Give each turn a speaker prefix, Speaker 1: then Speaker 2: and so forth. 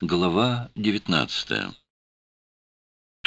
Speaker 1: Глава 19